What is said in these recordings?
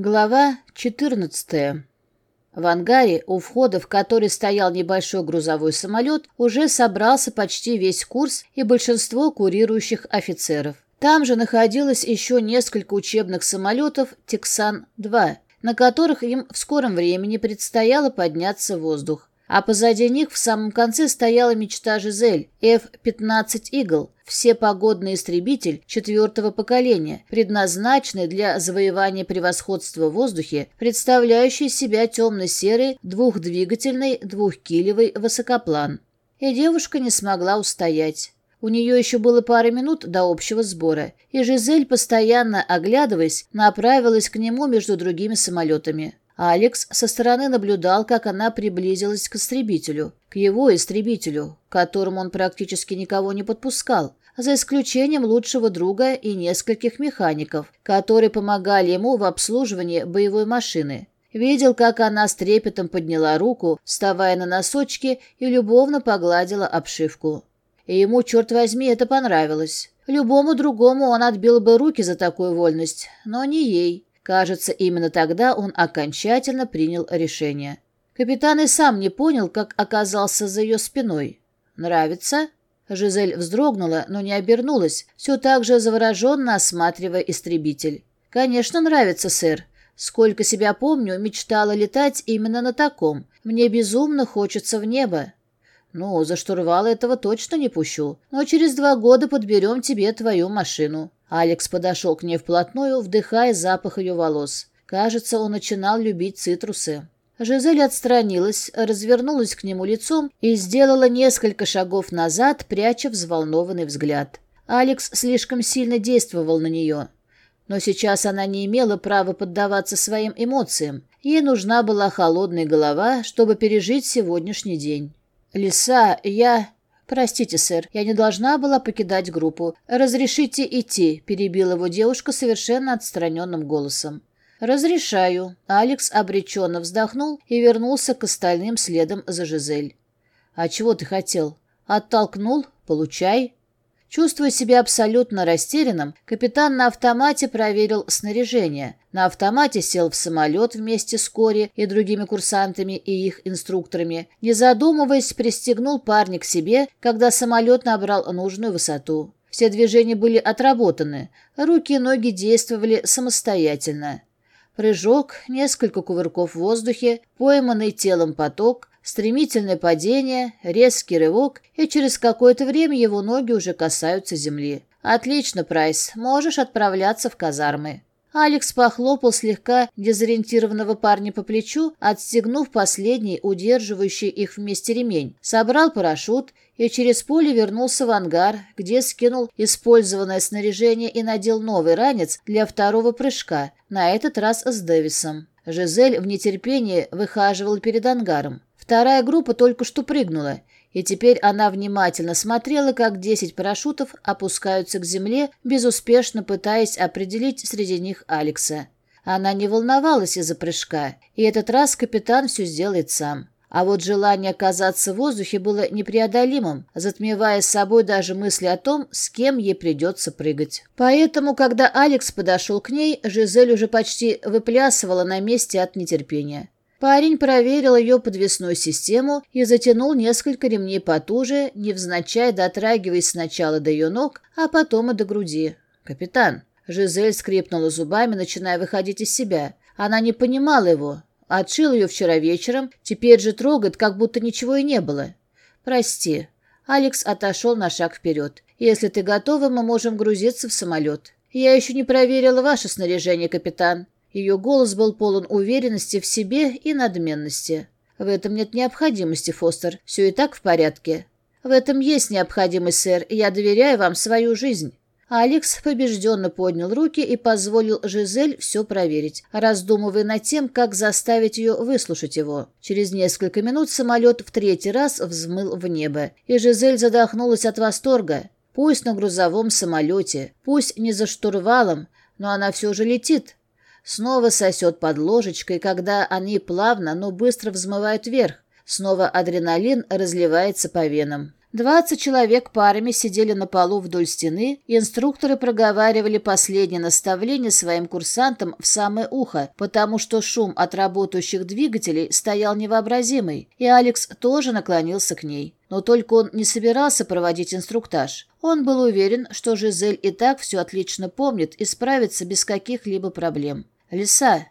Глава 14. В ангаре у входа, в который стоял небольшой грузовой самолет, уже собрался почти весь курс и большинство курирующих офицеров. Там же находилось еще несколько учебных самолетов «Тексан-2», на которых им в скором времени предстояло подняться в воздух а позади них в самом конце стояла мечта Жизель F-15 «Игл», всепогодный истребитель четвертого поколения, предназначенный для завоевания превосходства в воздухе, представляющий себя темно-серый двухдвигательный двухкилевый высокоплан. И девушка не смогла устоять. У нее еще было пара минут до общего сбора, и Жизель, постоянно оглядываясь, направилась к нему между другими самолетами. Алекс со стороны наблюдал, как она приблизилась к истребителю, к его истребителю, к которому он практически никого не подпускал, за исключением лучшего друга и нескольких механиков, которые помогали ему в обслуживании боевой машины. Видел, как она с трепетом подняла руку, вставая на носочки и любовно погладила обшивку. И ему, черт возьми, это понравилось. Любому другому он отбил бы руки за такую вольность, но не ей. Кажется, именно тогда он окончательно принял решение. Капитан и сам не понял, как оказался за ее спиной. «Нравится?» Жизель вздрогнула, но не обернулась, все так же завороженно осматривая истребитель. «Конечно, нравится, сэр. Сколько себя помню, мечтала летать именно на таком. Мне безумно хочется в небо». «Ну, за штурвал этого точно не пущу, но через два года подберем тебе твою машину. Алекс подошел к ней вплотную, вдыхая запах ее волос. Кажется, он начинал любить цитрусы. Жизель отстранилась, развернулась к нему лицом и сделала несколько шагов назад, пряча взволнованный взгляд. Алекс слишком сильно действовал на нее. Но сейчас она не имела права поддаваться своим эмоциям. Ей нужна была холодная голова, чтобы пережить сегодняшний день. «Лиса, я...» «Простите, сэр, я не должна была покидать группу. Разрешите идти», — перебила его девушка совершенно отстраненным голосом. «Разрешаю». Алекс обреченно вздохнул и вернулся к остальным следом за Жизель. «А чего ты хотел? Оттолкнул? Получай». Чувствуя себя абсолютно растерянным, капитан на автомате проверил снаряжение. На автомате сел в самолет вместе с Кори и другими курсантами и их инструкторами. Не задумываясь, пристегнул парня к себе, когда самолет набрал нужную высоту. Все движения были отработаны, руки и ноги действовали самостоятельно. Прыжок, несколько кувырков в воздухе, пойманный телом поток, Стремительное падение, резкий рывок, и через какое-то время его ноги уже касаются земли. «Отлично, Прайс, можешь отправляться в казармы». Алекс похлопал слегка дезориентированного парня по плечу, отстегнув последний, удерживающий их вместе ремень, собрал парашют и через поле вернулся в ангар, где скинул использованное снаряжение и надел новый ранец для второго прыжка, на этот раз с Дэвисом. Жизель в нетерпении выхаживал перед ангаром. Вторая группа только что прыгнула, и теперь она внимательно смотрела, как 10 парашютов опускаются к земле, безуспешно пытаясь определить среди них Алекса. Она не волновалась из-за прыжка, и этот раз капитан все сделает сам. А вот желание оказаться в воздухе было непреодолимым, затмевая с собой даже мысли о том, с кем ей придется прыгать. Поэтому, когда Алекс подошел к ней, Жизель уже почти выплясывала на месте от нетерпения. Парень проверил ее подвесную систему и затянул несколько ремней потуже, невзначай дотрагиваясь сначала до ее ног, а потом и до груди. «Капитан!» Жизель скрипнула зубами, начиная выходить из себя. Она не понимала его. Отшил ее вчера вечером, теперь же трогает, как будто ничего и не было. «Прости». Алекс отошел на шаг вперед. «Если ты готова, мы можем грузиться в самолет. Я еще не проверила ваше снаряжение, капитан. Ее голос был полон уверенности в себе и надменности. «В этом нет необходимости, Фостер. Все и так в порядке». «В этом есть необходимость, сэр, я доверяю вам свою жизнь». Алекс побежденно поднял руки и позволил Жизель все проверить, раздумывая над тем, как заставить ее выслушать его. Через несколько минут самолет в третий раз взмыл в небо, и Жизель задохнулась от восторга. Пусть на грузовом самолете, пусть не за штурвалом, но она все же летит. Снова сосет под ложечкой, когда они плавно, но быстро взмывают вверх. Снова адреналин разливается по венам. 20 человек парами сидели на полу вдоль стены, и инструкторы проговаривали последнее наставление своим курсантам в самое ухо, потому что шум от работающих двигателей стоял невообразимый, и Алекс тоже наклонился к ней. Но только он не собирался проводить инструктаж. Он был уверен, что Жизель и так все отлично помнит и справится без каких-либо проблем. «Лиса!»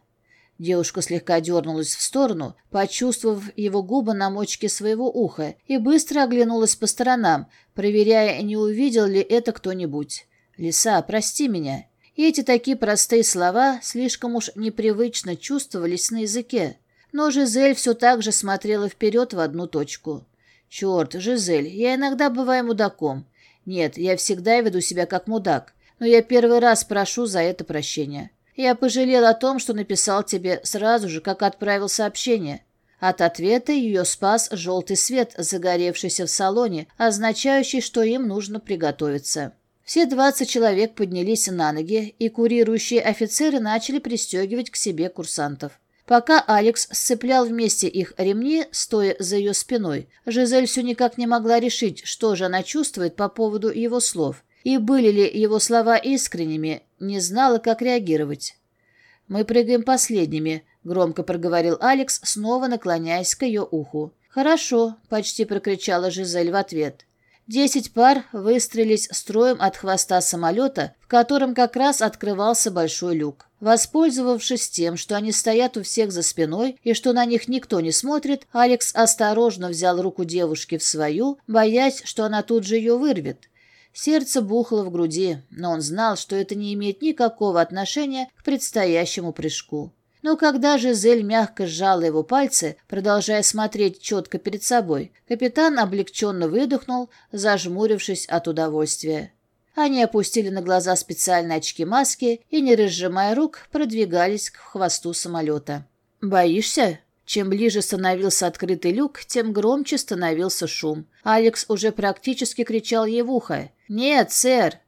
Девушка слегка дернулась в сторону, почувствовав его губы на мочке своего уха, и быстро оглянулась по сторонам, проверяя, не увидел ли это кто-нибудь. «Лиса, прости меня!» И эти такие простые слова слишком уж непривычно чувствовались на языке. Но Жизель все так же смотрела вперед в одну точку. «Черт, Жизель, я иногда бываю мудаком. Нет, я всегда веду себя как мудак, но я первый раз прошу за это прощения. Я пожалел о том, что написал тебе сразу же, как отправил сообщение. От ответа ее спас желтый свет, загоревшийся в салоне, означающий, что им нужно приготовиться. Все 20 человек поднялись на ноги, и курирующие офицеры начали пристегивать к себе курсантов. Пока Алекс сцеплял вместе их ремни, стоя за ее спиной, Жизель все никак не могла решить, что же она чувствует по поводу его слов и были ли его слова искренними, не знала, как реагировать. «Мы прыгаем последними», — громко проговорил Алекс, снова наклоняясь к ее уху. «Хорошо», — почти прокричала Жизель в ответ. Десять пар выстрелились строем от хвоста самолета, в котором как раз открывался большой люк. Воспользовавшись тем, что они стоят у всех за спиной и что на них никто не смотрит, Алекс осторожно взял руку девушки в свою, боясь, что она тут же ее вырвет. Сердце бухало в груди, но он знал, что это не имеет никакого отношения к предстоящему прыжку. Но когда же Зель мягко сжала его пальцы, продолжая смотреть четко перед собой, капитан облегченно выдохнул, зажмурившись от удовольствия. Они опустили на глаза специальные очки-маски и, не разжимая рук, продвигались к хвосту самолета. «Боишься?» Чем ближе становился открытый люк, тем громче становился шум. Алекс уже практически кричал ей в ухо. «Нет, сэр!»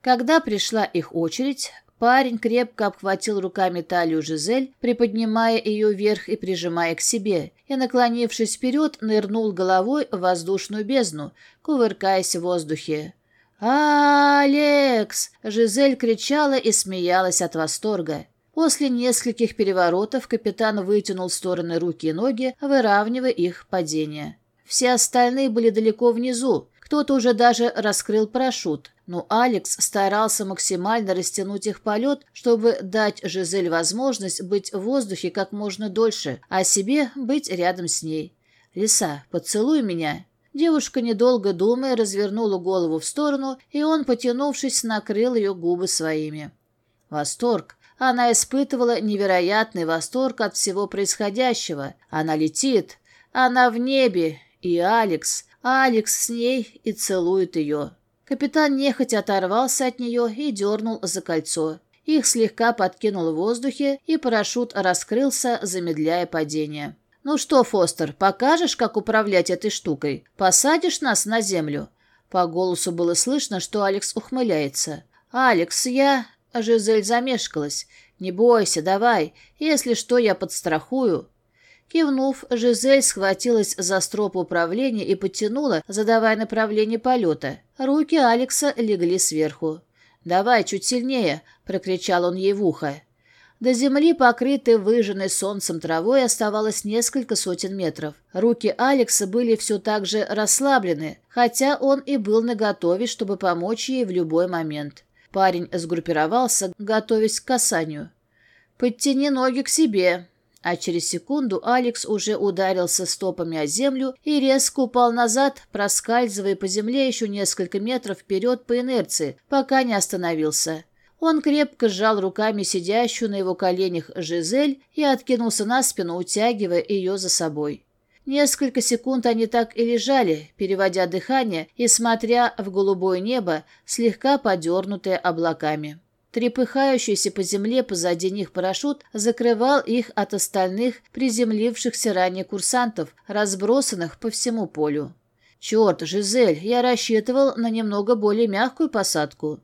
Когда пришла их очередь, парень крепко обхватил руками талию Жизель, приподнимая ее вверх и прижимая к себе, и, наклонившись вперед, нырнул головой в воздушную бездну, кувыркаясь в воздухе. «Алекс!» — Жизель кричала и смеялась от восторга. После нескольких переворотов капитан вытянул в стороны руки и ноги, выравнивая их падение. Все остальные были далеко внизу, кто-то уже даже раскрыл парашют, но Алекс старался максимально растянуть их полет, чтобы дать Жизель возможность быть в воздухе как можно дольше, а себе быть рядом с ней. «Лиса, поцелуй меня!» Девушка, недолго думая, развернула голову в сторону, и он, потянувшись, накрыл ее губы своими. Восторг, она испытывала невероятный восторг от всего происходящего. Она летит, она в небе, и Алекс, Алекс с ней и целует ее. Капитан нехотя оторвался от нее и дернул за кольцо. Их слегка подкинул в воздухе, и парашют раскрылся, замедляя падение. «Ну что, Фостер, покажешь, как управлять этой штукой? Посадишь нас на землю?» По голосу было слышно, что Алекс ухмыляется. «Алекс, я... Жизель замешкалась. «Не бойся, давай, если что, я подстрахую». Кивнув, Жизель схватилась за строп управления и подтянула, задавая направление полета. Руки Алекса легли сверху. «Давай чуть сильнее!» — прокричал он ей в ухо. До земли, покрытой выжженной солнцем травой, оставалось несколько сотен метров. Руки Алекса были все так же расслаблены, хотя он и был наготове, чтобы помочь ей в любой момент. Парень сгруппировался, готовясь к касанию. «Подтяни ноги к себе!» А через секунду Алекс уже ударился стопами о землю и резко упал назад, проскальзывая по земле еще несколько метров вперед по инерции, пока не остановился. Он крепко сжал руками сидящую на его коленях Жизель и откинулся на спину, утягивая ее за собой. Несколько секунд они так и лежали, переводя дыхание и смотря в голубое небо, слегка подернутое облаками. Трепыхающийся по земле позади них парашют закрывал их от остальных приземлившихся ранее курсантов, разбросанных по всему полю. «Черт, Жизель, я рассчитывал на немного более мягкую посадку».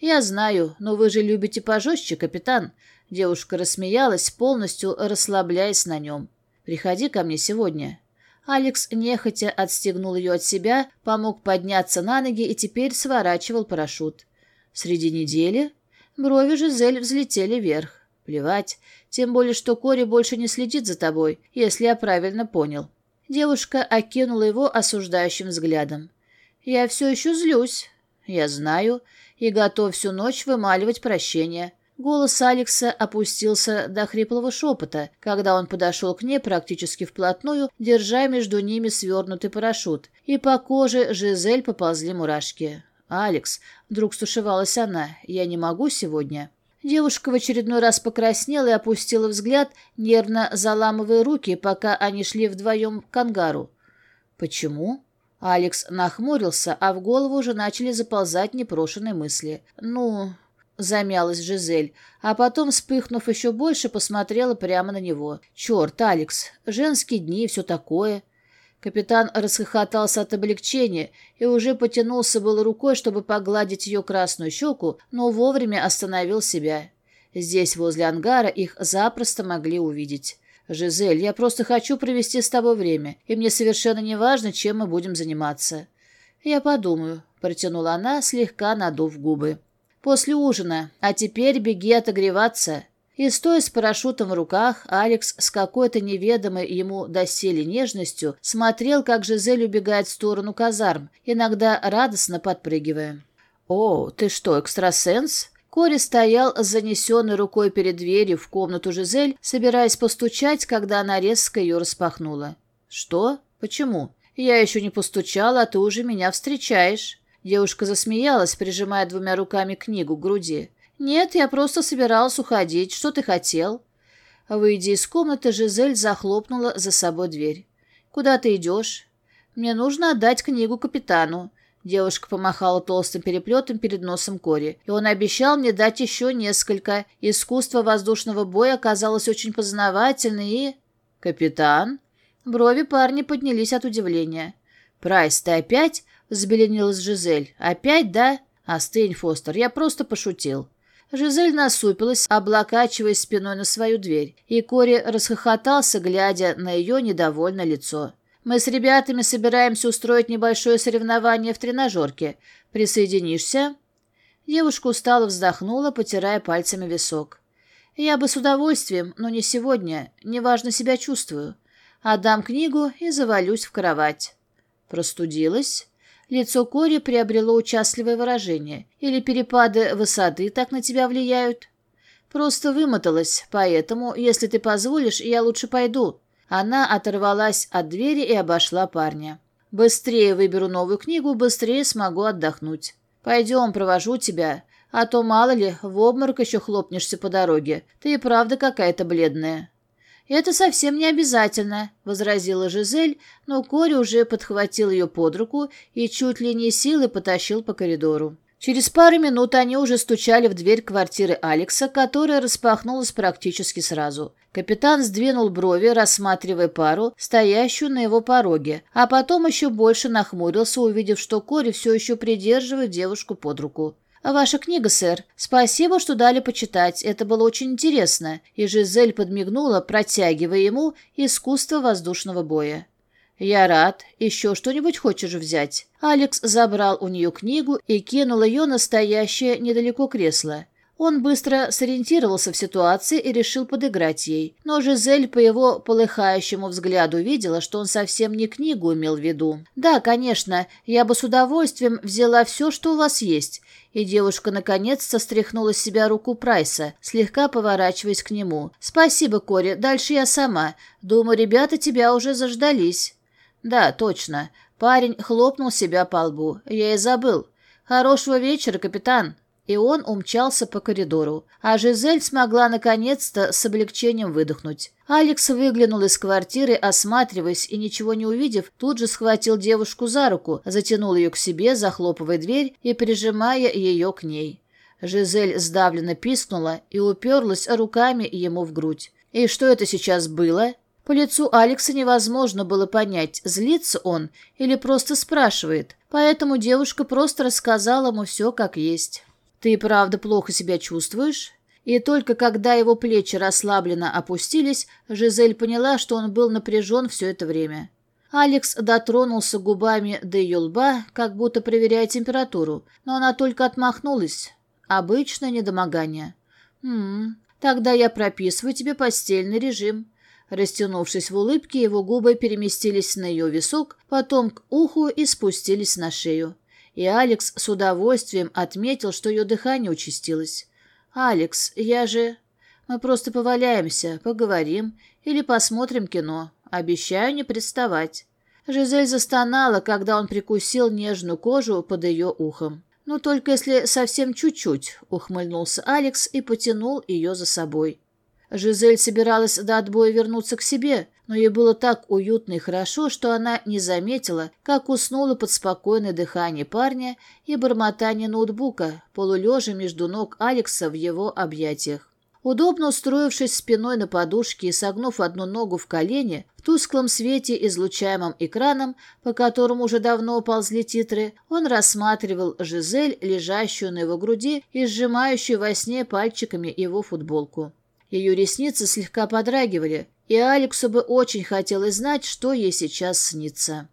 «Я знаю, но вы же любите пожестче, капитан». Девушка рассмеялась, полностью расслабляясь на нем. Приходи ко мне сегодня». Алекс нехотя отстегнул ее от себя, помог подняться на ноги и теперь сворачивал парашют. Среди недели брови Жизель взлетели вверх. Плевать, тем более, что Кори больше не следит за тобой, если я правильно понял. Девушка окинула его осуждающим взглядом. «Я все еще злюсь. Я знаю. И готов всю ночь вымаливать прощение. Голос Алекса опустился до хриплого шепота, когда он подошел к ней практически вплотную, держа между ними свернутый парашют, и по коже Жизель поползли мурашки. «Алекс», — вдруг стушевалась она, — «я не могу сегодня». Девушка в очередной раз покраснела и опустила взгляд, нервно заламывая руки, пока они шли вдвоем к ангару. «Почему?» Алекс нахмурился, а в голову уже начали заползать непрошенные мысли. «Ну, Замялась Жизель, а потом, вспыхнув еще больше, посмотрела прямо на него. «Черт, Алекс, женские дни и все такое». Капитан расхохотался от облегчения и уже потянулся было рукой, чтобы погладить ее красную щеку, но вовремя остановил себя. Здесь, возле ангара, их запросто могли увидеть. «Жизель, я просто хочу провести с тобой время, и мне совершенно не важно, чем мы будем заниматься». «Я подумаю», — протянула она, слегка надув губы. После ужина. А теперь беги отогреваться». И стоя с парашютом в руках, Алекс с какой-то неведомой ему доселе нежностью смотрел, как Жизель убегает в сторону казарм, иногда радостно подпрыгивая. «О, ты что, экстрасенс?» Кори стоял с занесенной рукой перед дверью в комнату Жизель, собираясь постучать, когда она резко ее распахнула. «Что? Почему? Я еще не постучала, а ты уже меня встречаешь». Девушка засмеялась, прижимая двумя руками книгу к груди. «Нет, я просто собиралась уходить. Что ты хотел?» Выйдя из комнаты, Жизель захлопнула за собой дверь. «Куда ты идешь?» «Мне нужно отдать книгу капитану». Девушка помахала толстым переплетом перед носом Кори, и он обещал мне дать еще несколько. Искусство воздушного боя оказалось очень познавательным и... «Капитан?» Брови парни поднялись от удивления. «Прайс, ты опять?» взбеленилась Жизель. «Опять, да?» «Остынь, Фостер, я просто пошутил». Жизель насупилась, облокачиваясь спиной на свою дверь, и Кори расхохотался, глядя на ее недовольное лицо. «Мы с ребятами собираемся устроить небольшое соревнование в тренажерке. Присоединишься?» Девушка устало вздохнула, потирая пальцами висок. «Я бы с удовольствием, но не сегодня. Неважно себя чувствую. Отдам книгу и завалюсь в кровать». Простудилась? Лицо Кори приобрело участливое выражение. Или перепады высоты так на тебя влияют? Просто вымоталась, поэтому, если ты позволишь, я лучше пойду. Она оторвалась от двери и обошла парня. Быстрее выберу новую книгу, быстрее смогу отдохнуть. Пойдем, провожу тебя. А то, мало ли, в обморок еще хлопнешься по дороге. Ты и правда какая-то бледная. «Это совсем не обязательно», — возразила Жизель, но Коля уже подхватил ее под руку и чуть ли не силы потащил по коридору. Через пару минут они уже стучали в дверь квартиры Алекса, которая распахнулась практически сразу. Капитан сдвинул брови, рассматривая пару, стоящую на его пороге, а потом еще больше нахмурился, увидев, что Кори все еще придерживает девушку под руку. А Ваша книга, сэр. Спасибо, что дали почитать. Это было очень интересно. И Жизель подмигнула, протягивая ему искусство воздушного боя. «Я рад. Еще что-нибудь хочешь взять?» Алекс забрал у нее книгу и кинул ее настоящее недалеко кресло. Он быстро сориентировался в ситуации и решил подыграть ей. Но Жизель по его полыхающему взгляду видела, что он совсем не книгу имел в виду. «Да, конечно, я бы с удовольствием взяла все, что у вас есть». И девушка наконец-то стряхнула с себя руку Прайса, слегка поворачиваясь к нему. «Спасибо, Кори, дальше я сама. Думаю, ребята тебя уже заждались». «Да, точно». Парень хлопнул себя по лбу. «Я и забыл. Хорошего вечера, капитан» и он умчался по коридору, а Жизель смогла наконец-то с облегчением выдохнуть. Алекс выглянул из квартиры, осматриваясь и ничего не увидев, тут же схватил девушку за руку, затянул ее к себе, захлопывая дверь и прижимая ее к ней. Жизель сдавленно пискнула и уперлась руками ему в грудь. «И что это сейчас было?» По лицу Алекса невозможно было понять, злится он или просто спрашивает, поэтому девушка просто рассказала ему все как есть. Ты правда плохо себя чувствуешь? И только когда его плечи расслабленно опустились, Жизель поняла, что он был напряжен все это время. Алекс дотронулся губами до ее лба, как будто проверяя температуру, но она только отмахнулась. Обычное недомогание. «М-м, тогда я прописываю тебе постельный режим». Растянувшись в улыбке, его губы переместились на ее висок, потом к уху и спустились на шею и Алекс с удовольствием отметил, что ее дыхание участилось. «Алекс, я же...» «Мы просто поваляемся, поговорим или посмотрим кино. Обещаю не приставать». Жизель застонала, когда он прикусил нежную кожу под ее ухом. «Ну, только если совсем чуть-чуть», — ухмыльнулся Алекс и потянул ее за собой. Жизель собиралась до отбоя вернуться к себе, но ей было так уютно и хорошо, что она не заметила, как уснула под спокойное дыхание парня и бормотание ноутбука, полулежа между ног Алекса в его объятиях. Удобно устроившись спиной на подушке и согнув одну ногу в колени, в тусклом свете, излучаемом экраном, по которому уже давно ползли титры, он рассматривал Жизель, лежащую на его груди и сжимающую во сне пальчиками его футболку. Ее ресницы слегка подрагивали, и Алексу бы очень хотелось знать, что ей сейчас снится.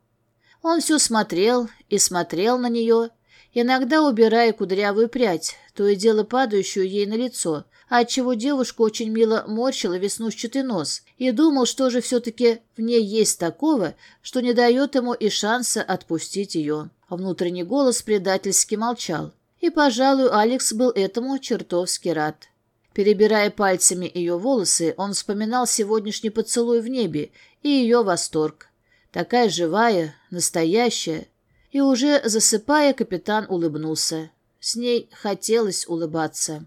Он все смотрел и смотрел на нее, иногда убирая кудрявую прядь, то и дело падающую ей на лицо, отчего девушка очень мило морщила веснушчатый нос, и думал, что же все-таки в ней есть такого, что не дает ему и шанса отпустить ее. Внутренний голос предательски молчал, и, пожалуй, Алекс был этому чертовски рад. Перебирая пальцами ее волосы, он вспоминал сегодняшний поцелуй в небе и ее восторг. Такая живая, настоящая. И уже засыпая, капитан улыбнулся. С ней хотелось улыбаться.